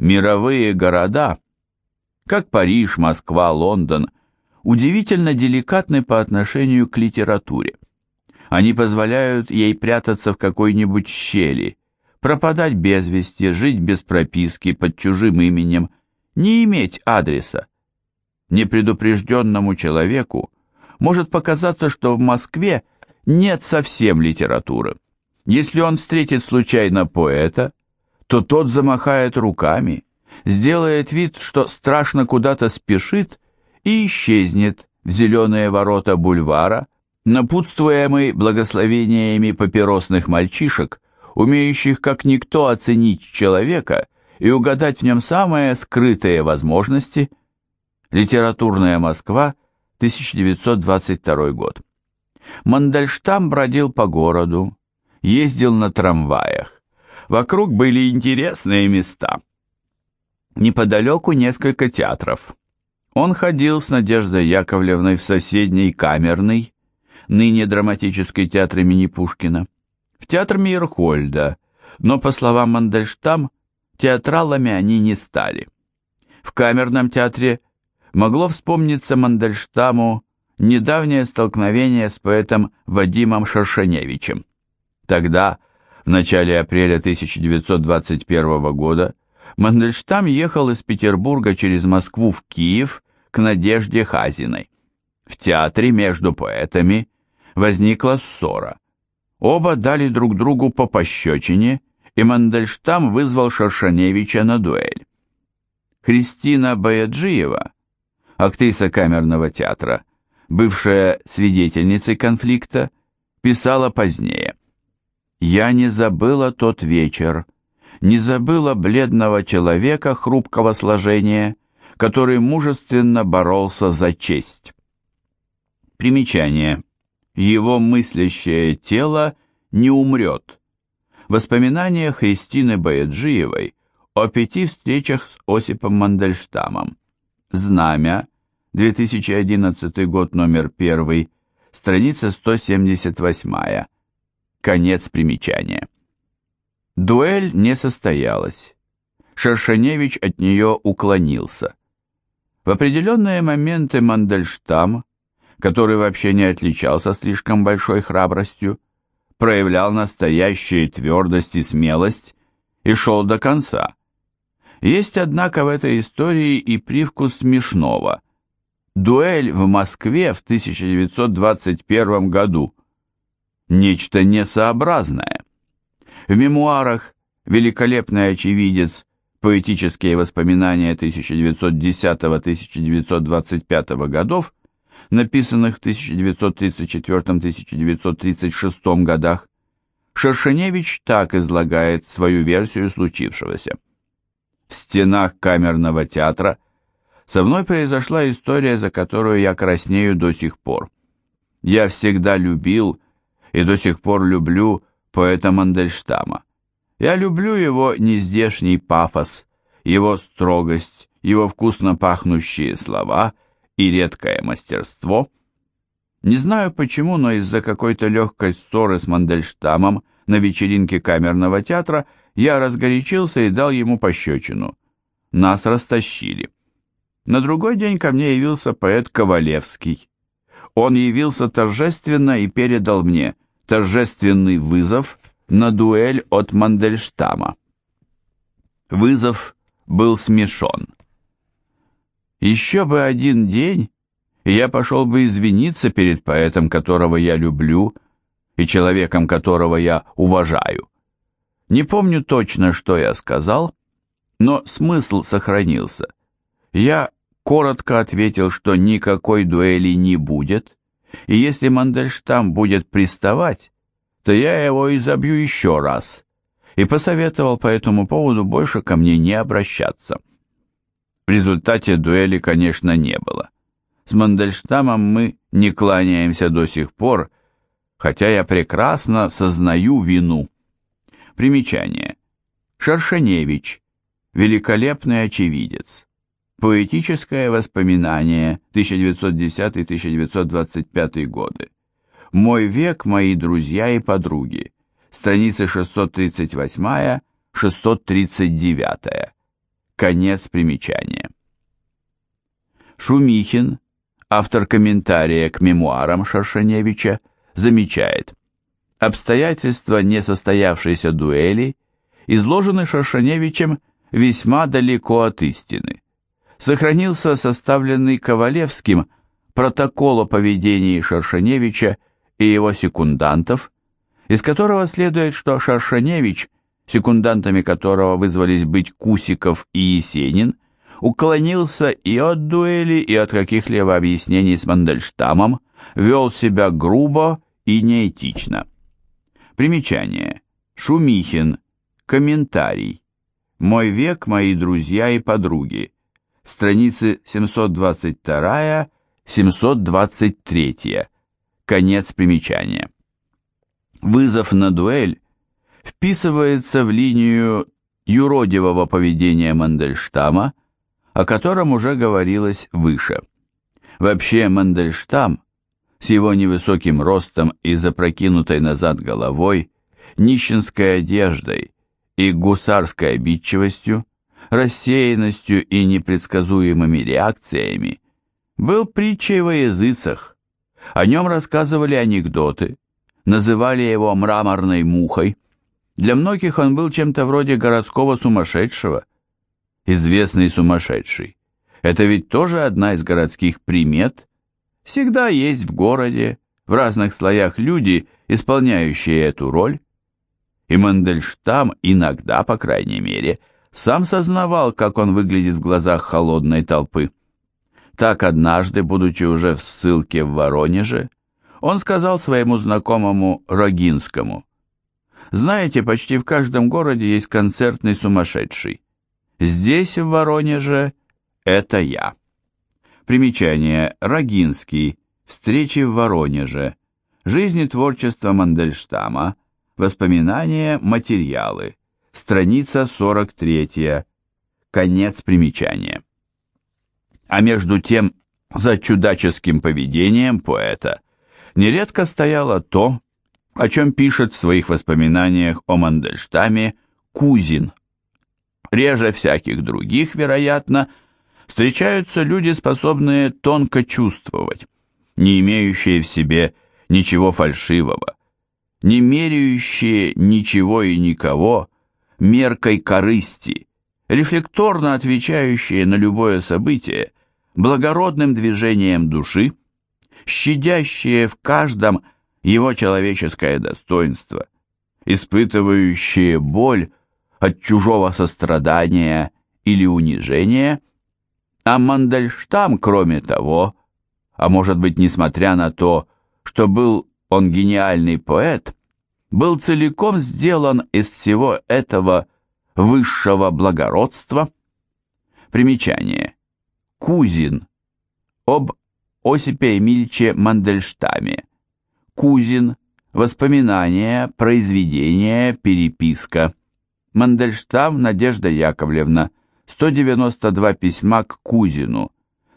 Мировые города, как Париж, Москва, Лондон, удивительно деликатны по отношению к литературе. Они позволяют ей прятаться в какой-нибудь щели, пропадать без вести, жить без прописки, под чужим именем, не иметь адреса. Непредупрежденному человеку может показаться, что в Москве нет совсем литературы. Если он встретит случайно поэта, то тот замахает руками, сделает вид, что страшно куда-то спешит и исчезнет в зеленые ворота бульвара, напутствуемый благословениями папиросных мальчишек, умеющих как никто оценить человека и угадать в нем самые скрытые возможности. Литературная Москва, 1922 год. Мандельштам бродил по городу, ездил на трамваях. Вокруг были интересные места. Неподалеку несколько театров. Он ходил с Надеждой Яковлевной в соседний камерный, ныне драматический театр имени Пушкина, в театр Мейерхольда, но, по словам Мандельштам, театралами они не стали. В камерном театре могло вспомниться Мандельштаму недавнее столкновение с поэтом Вадимом Шершеневичем. Тогда, в начале апреля 1921 года, Мандельштам ехал из Петербурга через Москву в Киев к Надежде Хазиной. В театре между поэтами возникла ссора. Оба дали друг другу по пощечине, и Мандельштам вызвал Шершеневича на дуэль. Христина Баяджиева, актриса камерного театра, бывшая свидетельницей конфликта, писала позднее. «Я не забыла тот вечер, не забыла бледного человека хрупкого сложения, который мужественно боролся за честь». Примечание. Его мыслящее тело не умрет. Воспоминания Христины Баяджиевой о пяти встречах с Осипом Мандельштамом. Знамя, 2011 год, номер 1, страница 178. Конец примечания. Дуэль не состоялась. Шершеневич от нее уклонился. В определенные моменты Мандельштам, который вообще не отличался слишком большой храбростью, проявлял настоящую твердость и смелость и шел до конца. Есть, однако, в этой истории и привкус смешного – Дуэль в Москве в 1921 году. Нечто несообразное. В мемуарах «Великолепный очевидец. Поэтические воспоминания 1910-1925 годов», написанных в 1934-1936 годах, Шершеневич так излагает свою версию случившегося. В стенах камерного театра – со мной произошла история, за которую я краснею до сих пор. Я всегда любил и до сих пор люблю поэта Мандельштама. Я люблю его нездешний пафос, его строгость, его вкусно пахнущие слова и редкое мастерство. Не знаю почему, но из-за какой-то легкой ссоры с Мандельштамом на вечеринке камерного театра я разгорячился и дал ему пощечину. Нас растащили. На другой день ко мне явился поэт Ковалевский. Он явился торжественно и передал мне торжественный вызов на дуэль от Мандельштама. Вызов был смешон. Еще бы один день, и я пошел бы извиниться перед поэтом, которого я люблю, и человеком, которого я уважаю. Не помню точно, что я сказал, но смысл сохранился. Я коротко ответил, что никакой дуэли не будет, и если Мандельштам будет приставать, то я его изобью еще раз, и посоветовал по этому поводу больше ко мне не обращаться. В результате дуэли, конечно, не было. С Мандельштамом мы не кланяемся до сих пор, хотя я прекрасно сознаю вину. Примечание. Шершеневич. Великолепный очевидец. Поэтическое воспоминание, 1910-1925 годы. Мой век, мои друзья и подруги. Страницы 638-639. Конец примечания. Шумихин, автор комментария к мемуарам Шершеневича, замечает, обстоятельства несостоявшейся дуэли изложены Шершеневичем весьма далеко от истины. Сохранился составленный Ковалевским протокол о поведении Шершеневича и его секундантов, из которого следует, что Шершеневич, секундантами которого вызвались быть Кусиков и Есенин, уклонился и от дуэли, и от каких-либо объяснений с Мандельштамом, вел себя грубо и неэтично. Примечание. Шумихин. Комментарий. Мой век, мои друзья и подруги. Страницы 722-723. Конец примечания. Вызов на дуэль вписывается в линию юродивого поведения Мандельштама, о котором уже говорилось выше. Вообще Мандельштам с его невысоким ростом и запрокинутой назад головой, нищенской одеждой и гусарской обидчивостью, рассеянностью и непредсказуемыми реакциями, был притчей во языцах. О нем рассказывали анекдоты, называли его мраморной мухой. Для многих он был чем-то вроде городского сумасшедшего. Известный сумасшедший. Это ведь тоже одна из городских примет, Всегда есть в городе, в разных слоях люди, исполняющие эту роль. И Мандельштам иногда, по крайней мере, сам сознавал, как он выглядит в глазах холодной толпы. Так однажды, будучи уже в ссылке в Воронеже, он сказал своему знакомому Рогинскому, «Знаете, почти в каждом городе есть концертный сумасшедший. Здесь, в Воронеже, это я». Примечание. Рогинский. Встречи в Воронеже. Жизнь и творчество Мандельштама. Воспоминания, материалы. Страница 43. Конец примечания. А между тем, за чудаческим поведением поэта нередко стояло то, о чем пишет в своих воспоминаниях о Мандельштаме Кузин. Реже всяких других, вероятно, встречаются люди, способные тонко чувствовать, не имеющие в себе ничего фальшивого, не меряющие ничего и никого меркой корысти, рефлекторно отвечающие на любое событие благородным движением души, щадящие в каждом его человеческое достоинство, испытывающие боль от чужого сострадания или унижения – а Мандельштам, кроме того, а может быть, несмотря на то, что был он гениальный поэт, был целиком сделан из всего этого высшего благородства. Примечание. Кузин. Об Осипе Эмильче Мандельштаме. Кузин. Воспоминания, произведения, переписка. Мандельштам Надежда Яковлевна. 192 письма к Кузину.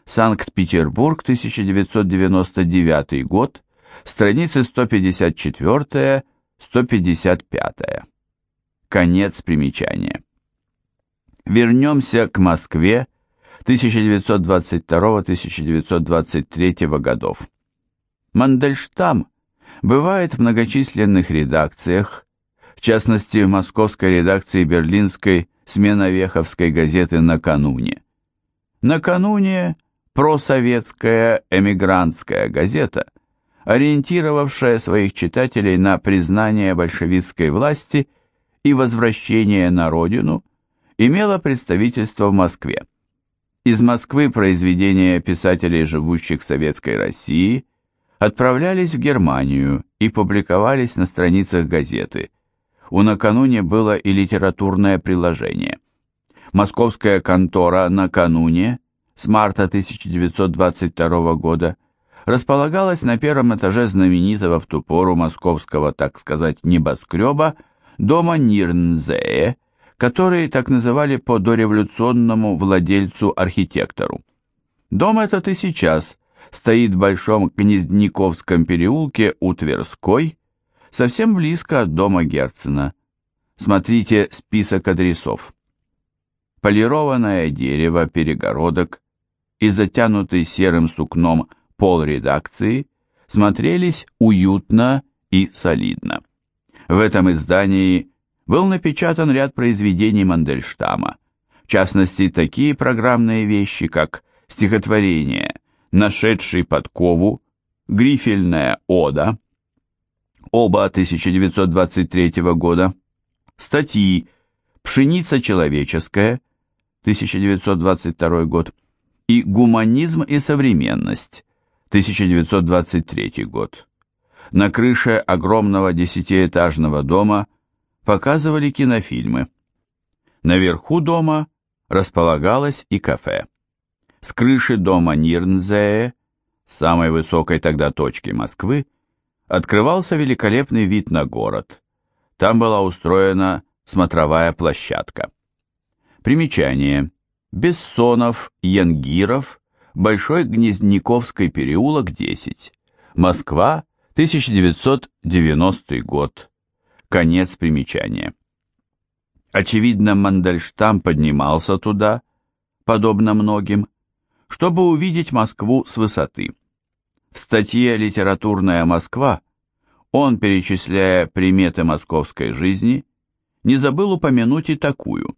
Санкт-Петербург, 1999 год, страницы 154-155. Конец примечания. Вернемся к Москве 1922-1923 годов. Мандельштам бывает в многочисленных редакциях, в частности в московской редакции берлинской смена Веховской газеты накануне. Накануне просоветская эмигрантская газета, ориентировавшая своих читателей на признание большевистской власти и возвращение на родину, имела представительство в Москве. Из Москвы произведения писателей, живущих в Советской России, отправлялись в Германию и публиковались на страницах газеты – у накануне было и литературное приложение. Московская контора накануне с марта 1922 года располагалась на первом этаже знаменитого в ту пору московского, так сказать, небоскреба дома Нирнзее, который так называли по дореволюционному владельцу-архитектору. Дом этот и сейчас стоит в Большом Гнездниковском переулке у Тверской, совсем близко от дома Герцена. Смотрите список адресов. полированное дерево перегородок и затянутый серым сукном пол редакции смотрелись уютно и солидно. В этом издании был напечатан ряд произведений Мандельштама, в частности, такие программные вещи, как стихотворение «Нашедший подкову», «Грифельная ода», оба 1923 года, статьи «Пшеница человеческая», 1922 год, и «Гуманизм и современность», 1923 год. На крыше огромного десятиэтажного дома показывали кинофильмы. Наверху дома располагалось и кафе. С крыши дома Нирнзее, самой высокой тогда точки Москвы, открывался великолепный вид на город. Там была устроена смотровая площадка. Примечание. Бессонов, Янгиров, Большой Гнездниковский переулок, 10. Москва, 1990 год. Конец примечания. Очевидно, Мандельштам поднимался туда, подобно многим, чтобы увидеть Москву с высоты. В статье «Литературная Москва» он, перечисляя приметы московской жизни, не забыл упомянуть и такую.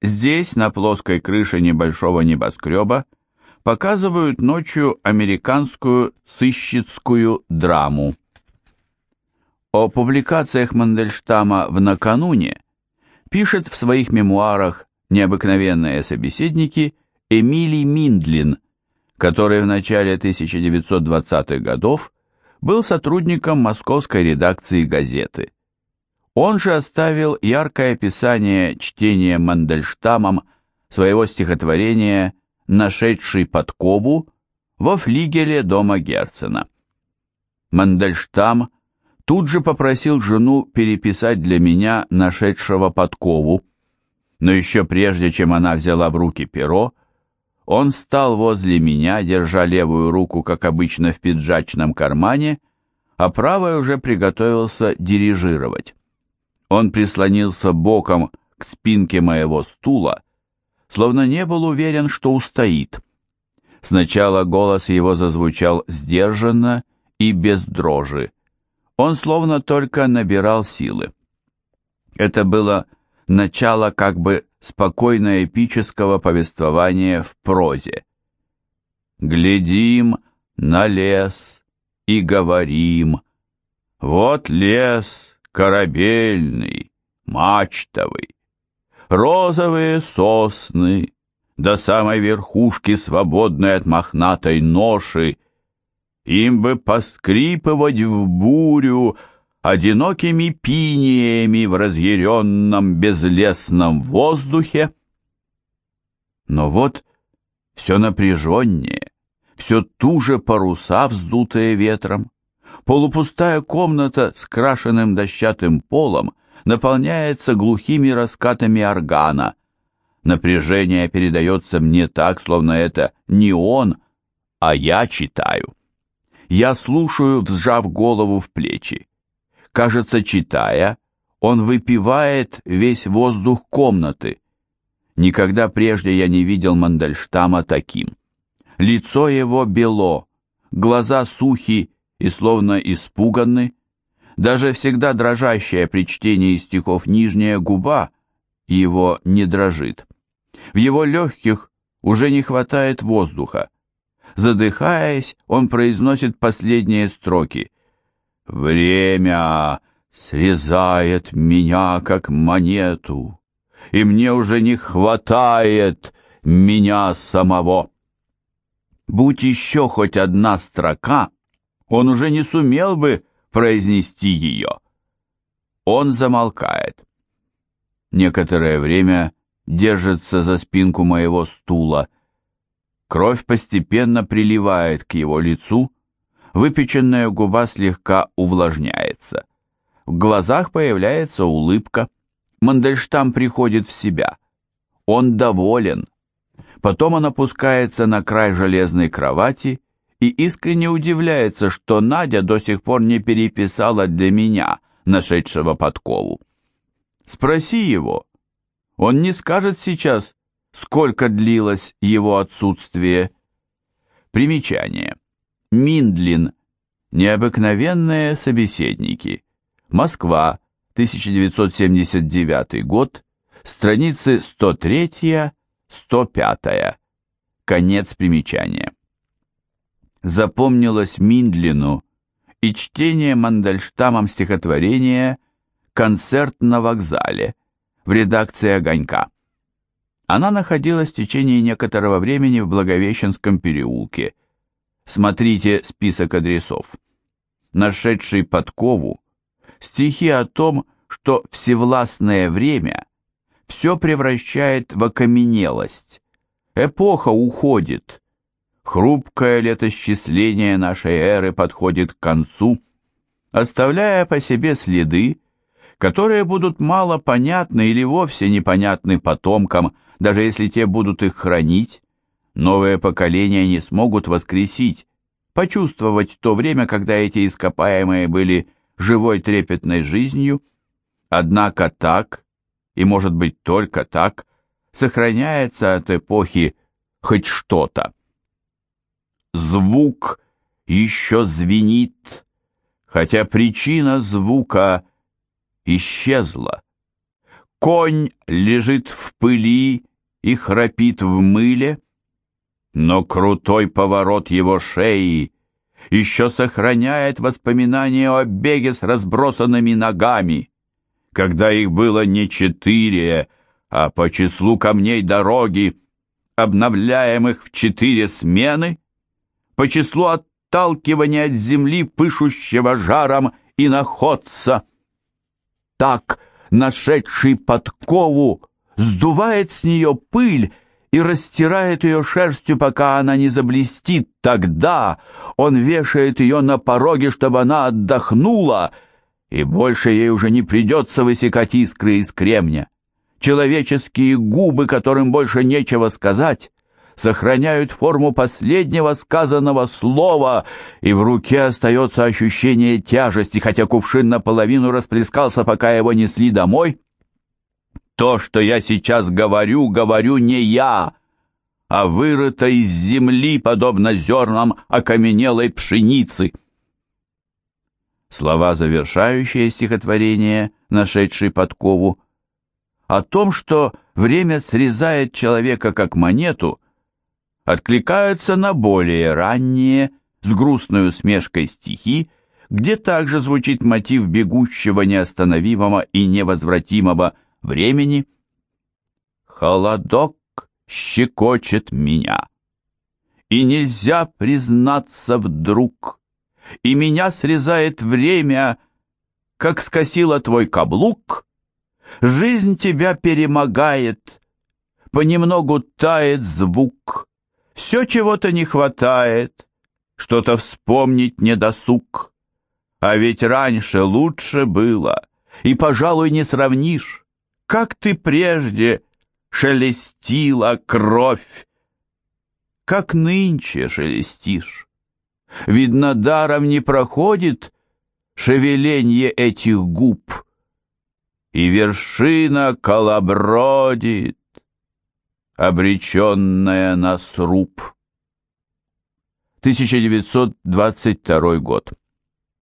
Здесь, на плоской крыше небольшого небоскреба, показывают ночью американскую сыщицкую драму. О публикациях Мандельштама в накануне пишет в своих мемуарах необыкновенные собеседники Эмилий Миндлин, который в начале 1920-х годов был сотрудником московской редакции газеты. Он же оставил яркое описание чтения Мандельштамом своего стихотворения нашедший подкову во флигеле дома Герцена. Мандельштам тут же попросил жену переписать для меня нашедшего подкову, но еще прежде, чем она взяла в руки перо, он стал возле меня, держа левую руку, как обычно, в пиджачном кармане, а правой уже приготовился дирижировать. Он прислонился боком к спинке моего стула словно не был уверен, что устоит. Сначала голос его зазвучал сдержанно и без дрожи. Он словно только набирал силы. Это было начало как бы спокойно-эпического повествования в прозе. «Глядим на лес и говорим, вот лес корабельный, мачтовый, розовые сосны, до самой верхушки, свободной от мохнатой ноши, им бы поскрипывать в бурю одинокими пиниями в разъяренном безлесном воздухе. Но вот все напряженнее, все туже паруса, вздутые ветром, полупустая комната с крашенным дощатым полом — наполняется глухими раскатами органа. Напряжение передается мне так, словно это не он, а я читаю. Я слушаю, взжав голову в плечи. Кажется, читая, он выпивает весь воздух комнаты. Никогда прежде я не видел Мандельштама таким. Лицо его бело, глаза сухи и словно испуганны, даже всегда дрожащая при чтении стихов нижняя губа его не дрожит. В его легких уже не хватает воздуха. Задыхаясь, он произносит последние строки. «Время срезает меня, как монету, и мне уже не хватает меня самого». Будь еще хоть одна строка, он уже не сумел бы произнести ее. Он замолкает. Некоторое время держится за спинку моего стула. Кровь постепенно приливает к его лицу, выпеченная губа слегка увлажняется. В глазах появляется улыбка. Мандельштам приходит в себя. Он доволен. Потом он опускается на край железной кровати и искренне удивляется, что Надя до сих пор не переписала для меня, нашедшего подкову. Спроси его. Он не скажет сейчас, сколько длилось его отсутствие. Примечание. Миндлин. Необыкновенные собеседники. Москва, 1979 год, страницы 103-105. Конец примечания. Запомнилось Миндлину и чтение Мандельштамом стихотворения «Концерт на вокзале» в редакции «Огонька». Она находилась в течение некоторого времени в Благовещенском переулке. Смотрите список адресов. Нашедший подкову, стихи о том, что всевластное время все превращает в окаменелость. Эпоха уходит. Хрупкое летосчисление нашей эры подходит к концу, оставляя по себе следы, которые будут мало понятны или вовсе непонятны потомкам, даже если те будут их хранить, новые поколения не смогут воскресить, почувствовать то время, когда эти ископаемые были живой трепетной жизнью, однако так, и может быть только так, сохраняется от эпохи хоть что-то. Звук еще звенит, хотя причина звука исчезла. Конь лежит в пыли и храпит в мыле, но крутой поворот его шеи еще сохраняет воспоминания о беге с разбросанными ногами, когда их было не четыре, а по числу камней дороги, обновляемых в четыре смены, по числу отталкивания от земли, пышущего жаром и находца. Так, нашедший подкову, сдувает с нее пыль и растирает ее шерстью, пока она не заблестит. Тогда он вешает ее на пороге, чтобы она отдохнула, и больше ей уже не придется высекать искры из кремня. Человеческие губы, которым больше нечего сказать, сохраняют форму последнего сказанного слова, и в руке остается ощущение тяжести, хотя кувшин наполовину расплескался, пока его несли домой. То, что я сейчас говорю, говорю не я, а вырыто из земли, подобно зернам окаменелой пшеницы. Слова, завершающие стихотворение, нашедший подкову, о том, что время срезает человека как монету, откликаются на более ранние, с грустной усмешкой стихи, где также звучит мотив бегущего неостановимого и невозвратимого времени. Холодок щекочет меня, и нельзя признаться вдруг, и меня срезает время, как скосило твой каблук, жизнь тебя перемогает, понемногу тает звук, все чего-то не хватает, что-то вспомнить не досуг, а ведь раньше лучше было, и, пожалуй, не сравнишь, как ты прежде шелестила кровь, как нынче шелестишь. Видно, даром не проходит шевеленье этих губ, и вершина колобродит, обреченная на сруб. 1922 год.